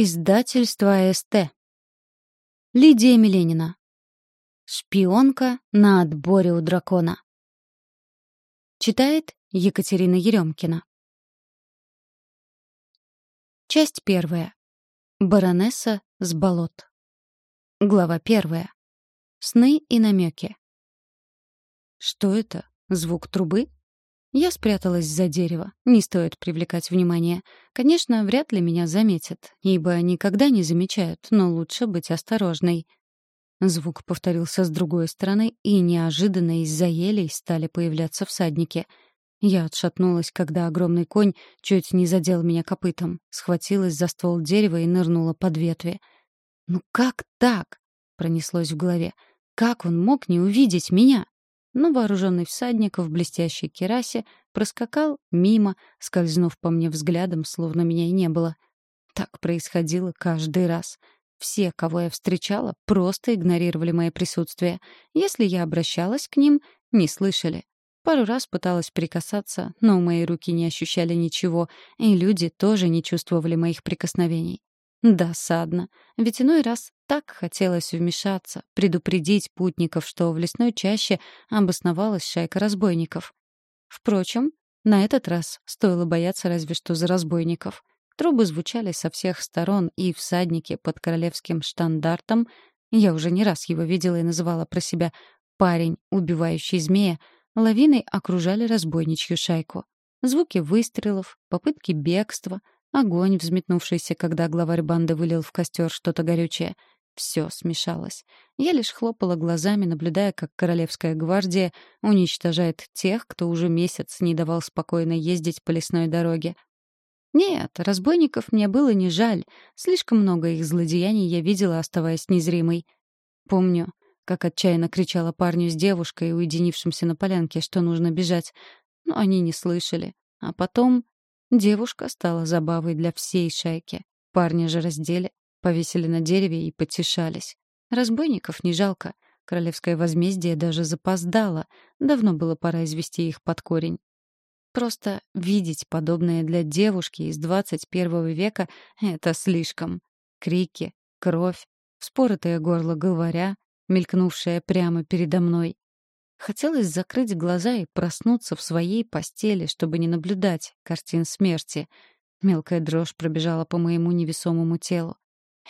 Издательство АСТ. Лидия Миленина. Шпионка на отборе у дракона. Читает Екатерина Еремкина. Часть первая. Баронесса с болот. Глава первая. Сны и намеки. Что это? Звук трубы? Я спряталась за дерево. Не стоит привлекать внимание. Конечно, вряд ли меня заметят, ибо никогда не замечают, но лучше быть осторожной. Звук повторился с другой стороны, и неожиданно из-за елей стали появляться всадники. Я отшатнулась, когда огромный конь чуть не задел меня копытом, схватилась за ствол дерева и нырнула под ветви. «Ну как так?» — пронеслось в голове. «Как он мог не увидеть меня?» Но вооруженный всадник в блестящей керасе проскакал мимо, скользнув по мне взглядом, словно меня и не было. Так происходило каждый раз. Все, кого я встречала, просто игнорировали мое присутствие. Если я обращалась к ним, не слышали. Пару раз пыталась прикасаться, но мои руки не ощущали ничего, и люди тоже не чувствовали моих прикосновений. Досадно. Ведь иной раз так хотелось вмешаться, предупредить путников, что в лесной чаще обосновалась шайка разбойников. Впрочем, на этот раз стоило бояться разве что за разбойников. Трубы звучали со всех сторон, и всадники под королевским штандартом, я уже не раз его видела и называла про себя «парень, убивающий змея», лавиной окружали разбойничью шайку. Звуки выстрелов, попытки бегства — Огонь, взметнувшийся, когда главарь банды вылил в костер что-то горючее. Все смешалось. Я лишь хлопала глазами, наблюдая, как Королевская гвардия уничтожает тех, кто уже месяц не давал спокойно ездить по лесной дороге. Нет, разбойников мне было не жаль. Слишком много их злодеяний я видела, оставаясь незримой. Помню, как отчаянно кричала парню с девушкой, уединившимся на полянке, что нужно бежать. Но они не слышали. А потом Девушка стала забавой для всей шайки. Парня же раздели, повесили на дереве и потешались. Разбойников не жалко. Королевское возмездие даже запоздало. Давно было пора извести их под корень. Просто видеть подобное для девушки из 21 века — это слишком. Крики, кровь, вспоротое горло говоря, мелькнувшее прямо передо мной. Хотелось закрыть глаза и проснуться в своей постели, чтобы не наблюдать картин смерти. Мелкая дрожь пробежала по моему невесомому телу.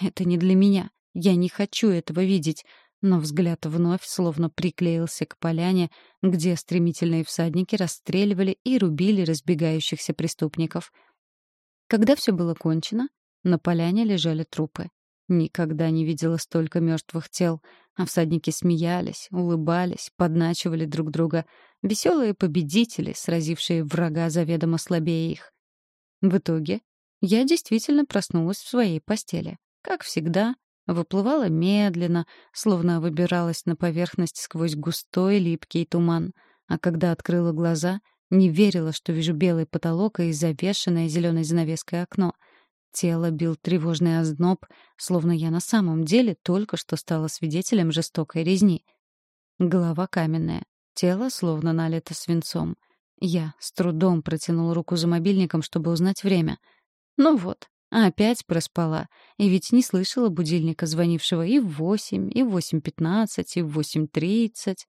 Это не для меня. Я не хочу этого видеть. Но взгляд вновь словно приклеился к поляне, где стремительные всадники расстреливали и рубили разбегающихся преступников. Когда все было кончено, на поляне лежали трупы. Никогда не видела столько мертвых тел, а всадники смеялись, улыбались, подначивали друг друга. Веселые победители, сразившие врага заведомо слабее их. В итоге я действительно проснулась в своей постели. Как всегда, выплывала медленно, словно выбиралась на поверхность сквозь густой липкий туман. А когда открыла глаза, не верила, что вижу белый потолок и завешенное зеленой занавеской окно — Тело бил тревожный озноб, словно я на самом деле только что стала свидетелем жестокой резни. Голова каменная, тело словно налито свинцом. Я с трудом протянул руку за мобильником, чтобы узнать время. Ну вот, опять проспала. И ведь не слышала будильника, звонившего и в восемь, и в восемь пятнадцать, и в восемь тридцать.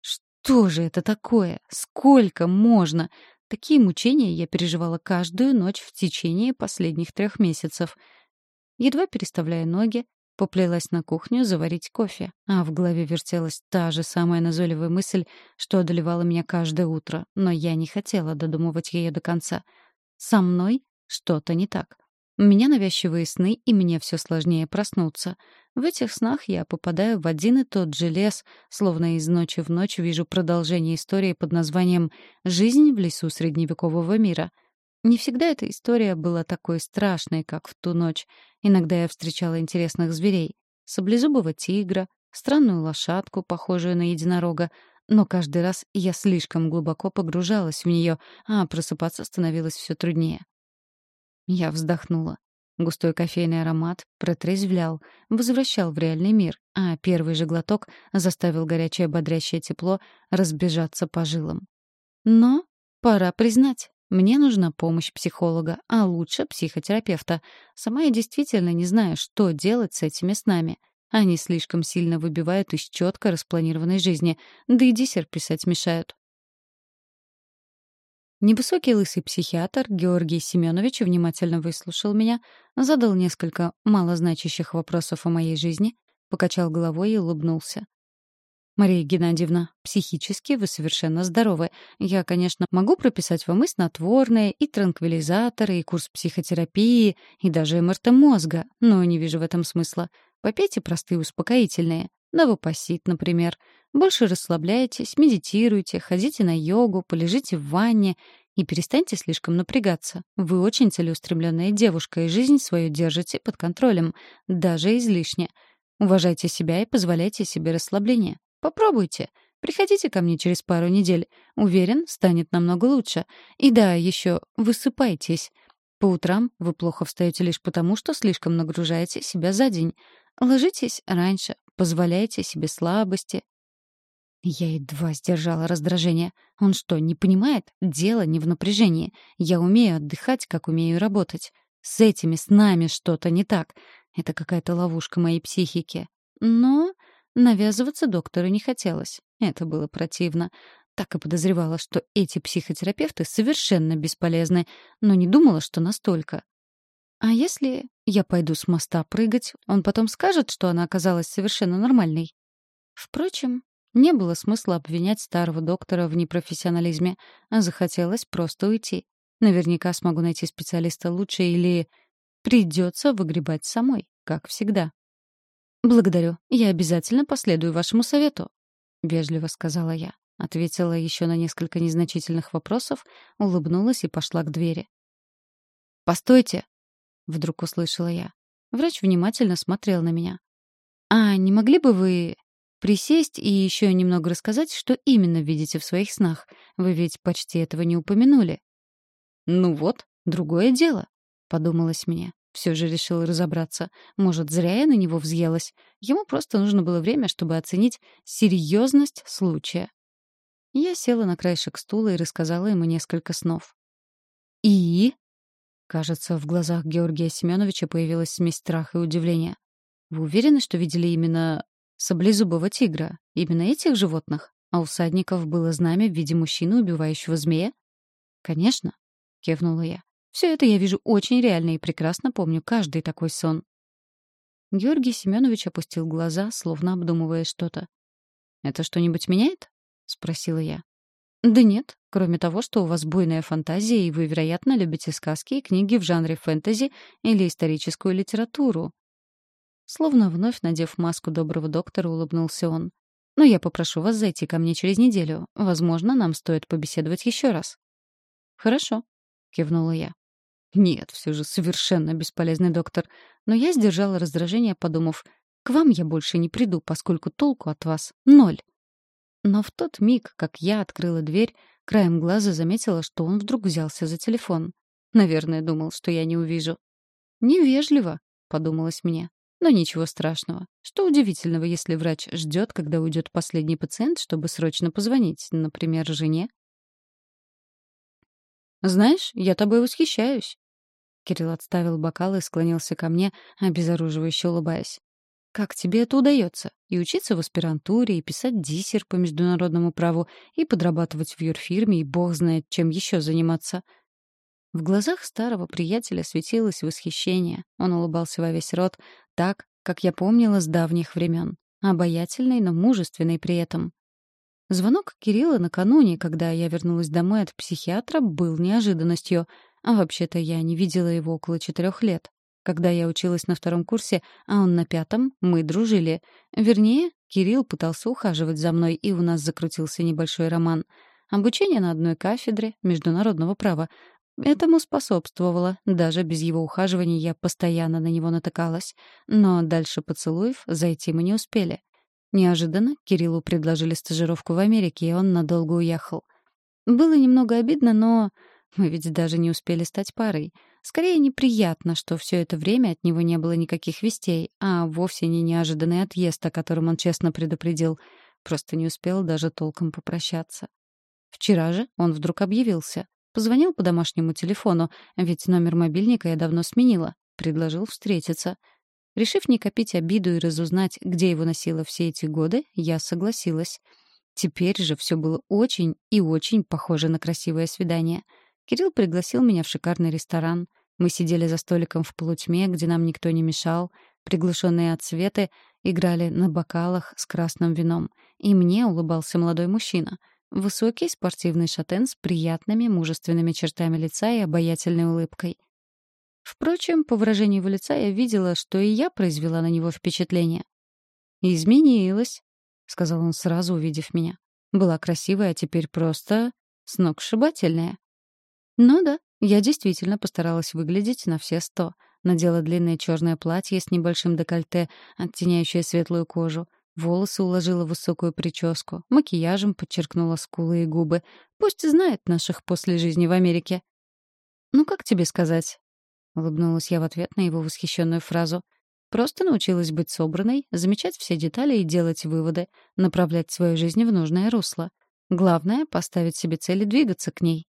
Что же это такое? Сколько можно? Такие мучения я переживала каждую ночь в течение последних трех месяцев. Едва переставляя ноги, поплелась на кухню заварить кофе, а в голове вертелась та же самая назойливая мысль, что одолевала меня каждое утро, но я не хотела додумывать ее до конца. Со мной что-то не так. У меня навязчивые сны, и мне все сложнее проснуться. В этих снах я попадаю в один и тот же лес, словно из ночи в ночь вижу продолжение истории под названием «Жизнь в лесу средневекового мира». Не всегда эта история была такой страшной, как в ту ночь. Иногда я встречала интересных зверей. Саблезубого тигра, странную лошадку, похожую на единорога, но каждый раз я слишком глубоко погружалась в нее, а просыпаться становилось все труднее. Я вздохнула. Густой кофейный аромат протрезвлял, возвращал в реальный мир, а первый же глоток заставил горячее бодрящее тепло разбежаться по жилам. Но, пора признать, Мне нужна помощь психолога, а лучше психотерапевта. Сама я действительно не знаю, что делать с этими снами. Они слишком сильно выбивают из четко распланированной жизни, да и диссер писать мешают. Невысокий лысый психиатр Георгий Семенович внимательно выслушал меня, задал несколько малозначащих вопросов о моей жизни, покачал головой и улыбнулся. «Мария Геннадьевна, психически вы совершенно здоровы. Я, конечно, могу прописать вам и снотворное, и транквилизаторы, и курс психотерапии, и даже МРТ мозга, но не вижу в этом смысла. Попейте простые успокоительные. Новопосит, например. Больше расслабляйтесь, медитируйте, ходите на йогу, полежите в ванне и перестаньте слишком напрягаться. Вы очень целеустремленная девушка и жизнь свою держите под контролем, даже излишне. Уважайте себя и позволяйте себе расслабление. Попробуйте. Приходите ко мне через пару недель. Уверен, станет намного лучше. И да, еще высыпайтесь. По утрам вы плохо встаете лишь потому, что слишком нагружаете себя за день. Ложитесь раньше, позволяйте себе слабости. Я едва сдержала раздражение. Он что, не понимает? Дело не в напряжении. Я умею отдыхать, как умею работать. С этими с нами что-то не так. Это какая-то ловушка моей психики. Но навязываться доктору не хотелось. Это было противно. Так и подозревала, что эти психотерапевты совершенно бесполезны, но не думала, что настолько. А если я пойду с моста прыгать, он потом скажет, что она оказалась совершенно нормальной? Впрочем, не было смысла обвинять старого доктора в непрофессионализме, а захотелось просто уйти. Наверняка смогу найти специалиста лучше или придется выгребать самой, как всегда. «Благодарю. Я обязательно последую вашему совету», — вежливо сказала я. Ответила еще на несколько незначительных вопросов, улыбнулась и пошла к двери. «Постойте!» — вдруг услышала я. Врач внимательно смотрел на меня. «А не могли бы вы присесть и еще немного рассказать, что именно видите в своих снах? Вы ведь почти этого не упомянули». «Ну вот, другое дело», — подумалось мне. Все же решил разобраться. Может, зря я на него взъелась. Ему просто нужно было время, чтобы оценить серьезность случая. Я села на краешек стула и рассказала ему несколько снов. «И?» Кажется, в глазах Георгия Семеновича появилась смесь страха и удивления. «Вы уверены, что видели именно саблезубого тигра? Именно этих животных? А у всадников было знамя в виде мужчины, убивающего змея?» «Конечно», — кивнула я. «Все это я вижу очень реально и прекрасно помню каждый такой сон». Георгий Семенович опустил глаза, словно обдумывая что-то. «Это что-нибудь меняет?» — спросила я. «Да нет, кроме того, что у вас буйная фантазия, и вы, вероятно, любите сказки и книги в жанре фэнтези или историческую литературу». Словно вновь надев маску доброго доктора, улыбнулся он. «Но я попрошу вас зайти ко мне через неделю. Возможно, нам стоит побеседовать еще раз». «Хорошо», — кивнула я. «Нет, все же совершенно бесполезный доктор. Но я сдержала раздражение, подумав, к вам я больше не приду, поскольку толку от вас — ноль». Но в тот миг, как я открыла дверь, краем глаза заметила, что он вдруг взялся за телефон. Наверное, думал, что я не увижу. «Невежливо», — подумалось мне. Но ничего страшного. Что удивительного, если врач ждет, когда уйдет последний пациент, чтобы срочно позвонить, например, жене? «Знаешь, я тобой восхищаюсь». Кирилл отставил бокал и склонился ко мне, обезоруживающе улыбаясь. Как тебе это удается? И учиться в аспирантуре, и писать диссер по международному праву, и подрабатывать в юрфирме, и бог знает, чем еще заниматься. В глазах старого приятеля светилось восхищение. Он улыбался во весь рот, так, как я помнила с давних времен. Обаятельный, но мужественный при этом. Звонок Кирилла накануне, когда я вернулась домой от психиатра, был неожиданностью. А вообще-то я не видела его около четырех лет. Когда я училась на втором курсе, а он на пятом, мы дружили. Вернее, Кирилл пытался ухаживать за мной, и у нас закрутился небольшой роман. Обучение на одной кафедре международного права. Этому способствовало. Даже без его ухаживания я постоянно на него натыкалась. Но дальше поцелуев зайти мы не успели. Неожиданно Кириллу предложили стажировку в Америке, и он надолго уехал. Было немного обидно, но мы ведь даже не успели стать парой. Скорее неприятно, что все это время от него не было никаких вестей, а вовсе не неожиданный отъезд, о котором он честно предупредил. Просто не успел даже толком попрощаться. Вчера же он вдруг объявился. Позвонил по домашнему телефону, ведь номер мобильника я давно сменила. Предложил встретиться. Решив не копить обиду и разузнать, где его носила все эти годы, я согласилась. Теперь же все было очень и очень похоже на красивое свидание. Кирилл пригласил меня в шикарный ресторан. Мы сидели за столиком в полутьме, где нам никто не мешал. Приглушенные отсветы играли на бокалах с красным вином. И мне улыбался молодой мужчина. Высокий спортивный шатен с приятными мужественными чертами лица и обаятельной улыбкой. Впрочем, по выражению его лица я видела, что и я произвела на него впечатление. «Изменилась», — сказал он сразу, увидев меня. «Была красивая, а теперь просто сногсшибательная». Ну да, я действительно постаралась выглядеть на все сто. Надела длинное черное платье с небольшим декольте, оттеняющее светлую кожу. Волосы уложила в высокую прическу, макияжем подчеркнула скулы и губы. Пусть знает наших после жизни в Америке. «Ну, как тебе сказать?» — улыбнулась я в ответ на его восхищенную фразу. «Просто научилась быть собранной, замечать все детали и делать выводы, направлять свою жизнь в нужное русло. Главное — поставить себе цель и двигаться к ней.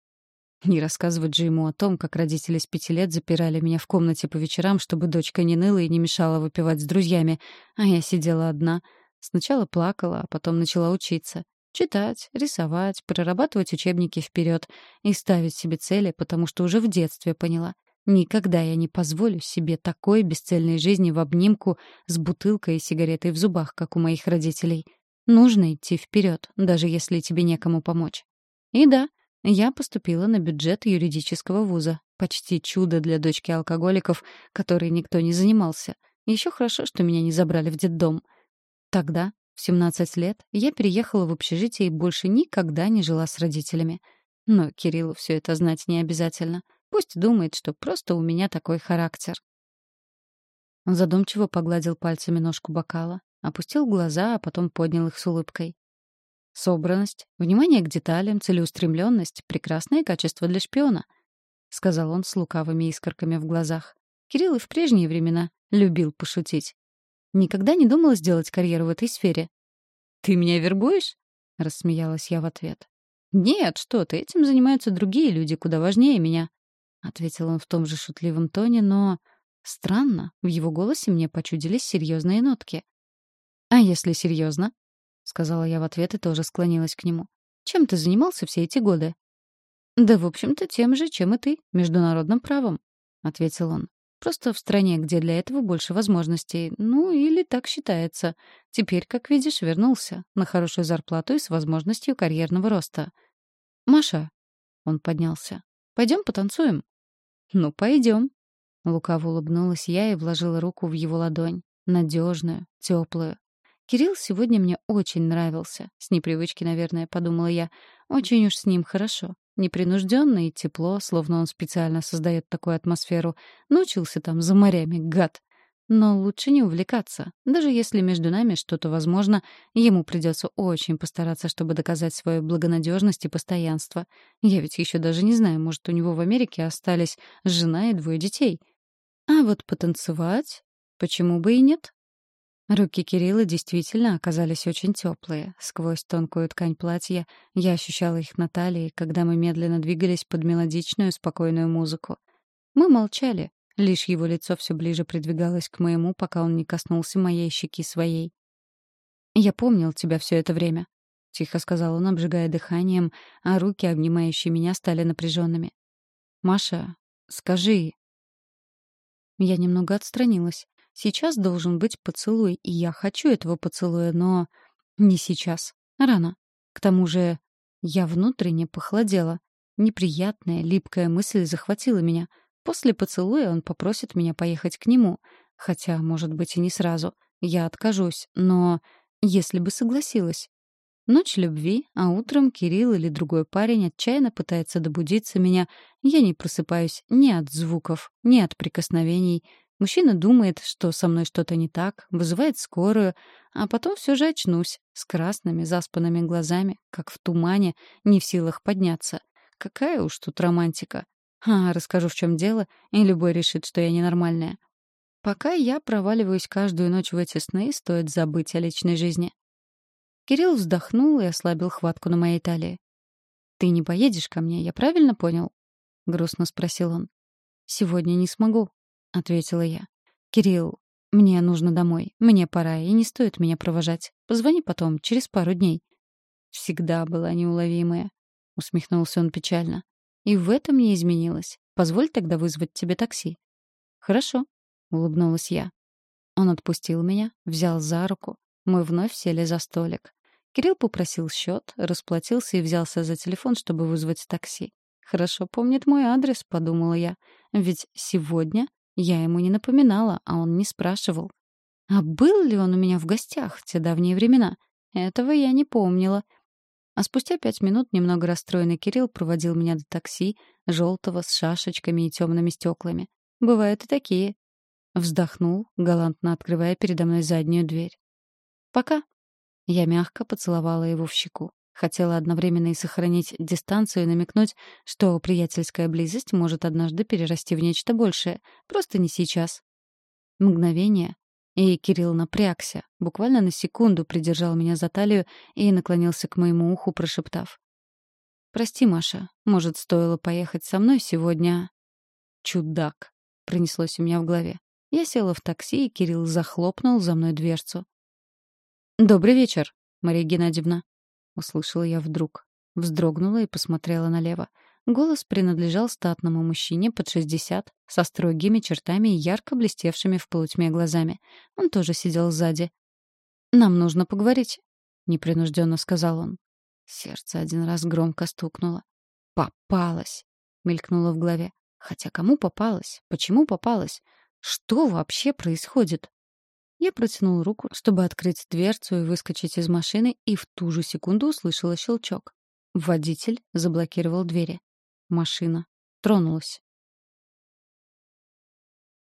Не рассказывать же ему о том, как родители с пяти лет запирали меня в комнате по вечерам, чтобы дочка не ныла и не мешала выпивать с друзьями, а я сидела одна. Сначала плакала, а потом начала учиться. Читать, рисовать, прорабатывать учебники вперед и ставить себе цели, потому что уже в детстве поняла. Никогда я не позволю себе такой бесцельной жизни в обнимку с бутылкой и сигаретой в зубах, как у моих родителей. Нужно идти вперед, даже если тебе некому помочь. И да, я поступила на бюджет юридического вуза. Почти чудо для дочки алкоголиков, которой никто не занимался. Еще хорошо, что меня не забрали в детдом. Тогда, в 17 лет, я переехала в общежитие и больше никогда не жила с родителями. Но Кириллу все это знать не обязательно. Пусть думает, что просто у меня такой характер. Он задумчиво погладил пальцами ножку бокала, опустил глаза, а потом поднял их с улыбкой. Собранность, внимание к деталям, целеустремленность — прекрасное качество для шпиона, — сказал он с лукавыми искорками в глазах. Кирилл и в прежние времена любил пошутить. Никогда не думала сделать карьеру в этой сфере. «Ты меня вербуешь?» — рассмеялась я в ответ. «Нет, что ты, этим занимаются другие люди, куда важнее меня», — ответил он в том же шутливом тоне, но... Странно, в его голосе мне почудились серьезные нотки. «А если серьезно? — сказала я в ответ и тоже склонилась к нему. «Чем ты занимался все эти годы?» «Да, в общем-то, тем же, чем и ты, международным правом», — ответил он. «Просто в стране, где для этого больше возможностей. Ну, или так считается. Теперь, как видишь, вернулся. На хорошую зарплату и с возможностью карьерного роста». «Маша», — он поднялся, — «пойдем потанцуем?» «Ну, пойдем». Лукаво улыбнулась я и вложила руку в его ладонь. Надежную, теплую. Кирилл сегодня мне очень нравился. С непривычки, наверное, подумала я. Очень уж с ним хорошо. Непринужденно и тепло, словно он специально создает такую атмосферу. Научился там за морями, гад. Но лучше не увлекаться. Даже если между нами что-то возможно, ему придется очень постараться, чтобы доказать свою благонадежность и постоянство. Я ведь еще даже не знаю, может, у него в Америке остались жена и двое детей. А вот потанцевать? Почему бы и нет? Руки Кирилла действительно оказались очень теплые. Сквозь тонкую ткань платья я ощущала их на талии, когда мы медленно двигались под мелодичную, спокойную музыку. Мы молчали, лишь его лицо все ближе придвигалось к моему, пока он не коснулся моей щеки своей. «Я помнил тебя все это время», — тихо сказал он, обжигая дыханием, а руки, обнимающие меня, стали напряженными. «Маша, скажи...» Я немного отстранилась. Сейчас должен быть поцелуй, и я хочу этого поцелуя, но не сейчас. Рано. К тому же я внутренне похолодела. Неприятная, липкая мысль захватила меня. После поцелуя он попросит меня поехать к нему. Хотя, может быть, и не сразу. Я откажусь, но если бы согласилась. Ночь любви, а утром Кирилл или другой парень отчаянно пытается добудиться меня. Я не просыпаюсь ни от звуков, ни от прикосновений. Мужчина думает, что со мной что-то не так, вызывает скорую, а потом все же очнусь, с красными заспанными глазами, как в тумане, не в силах подняться. Какая уж тут романтика. А, расскажу, в чем дело, и любой решит, что я ненормальная. Пока я проваливаюсь каждую ночь в эти сны, стоит забыть о личной жизни. Кирилл вздохнул и ослабил хватку на моей талии. «Ты не поедешь ко мне, я правильно понял?» — грустно спросил он. «Сегодня не смогу», — ответила я. «Кирилл, мне нужно домой. Мне пора, и не стоит меня провожать. Позвони потом, через пару дней». «Всегда была неуловимая», — усмехнулся он печально. «И в этом не изменилось. Позволь тогда вызвать тебе такси». «Хорошо», — улыбнулась я. Он отпустил меня, взял за руку. Мы вновь сели за столик. Кирилл попросил счет, расплатился и взялся за телефон, чтобы вызвать такси. «Хорошо помнит мой адрес», — подумала я. «Ведь сегодня я ему не напоминала, а он не спрашивал. А был ли он у меня в гостях в те давние времена? Этого я не помнила. А спустя пять минут немного расстроенный Кирилл проводил меня до такси, желтого, с шашечками и темными стеклами. Бывают и такие. Вздохнул, галантно открывая передо мной заднюю дверь. «Пока». Я мягко поцеловала его в щеку. Хотела одновременно и сохранить дистанцию и намекнуть, что приятельская близость может однажды перерасти в нечто большее. Просто не сейчас. Мгновение, и Кирилл напрягся, буквально на секунду придержал меня за талию и наклонился к моему уху, прошептав. «Прости, Маша, может, стоило поехать со мной сегодня?» «Чудак!» — пронеслось у меня в голове. Я села в такси, и Кирилл захлопнул за мной дверцу. «Добрый вечер, Мария Геннадьевна», — услышала я вдруг. Вздрогнула и посмотрела налево. Голос принадлежал статному мужчине под шестьдесят, со строгими чертами и ярко блестевшими в полутьме глазами. Он тоже сидел сзади. «Нам нужно поговорить», — непринужденно сказал он. Сердце один раз громко стукнуло. «Попалась!» — мелькнуло в голове. Хотя кому попалась? Почему попалась? Что вообще происходит? Я протянул руку, чтобы открыть дверцу и выскочить из машины, и в ту же секунду услышала щелчок. Водитель заблокировал двери. Машина тронулась.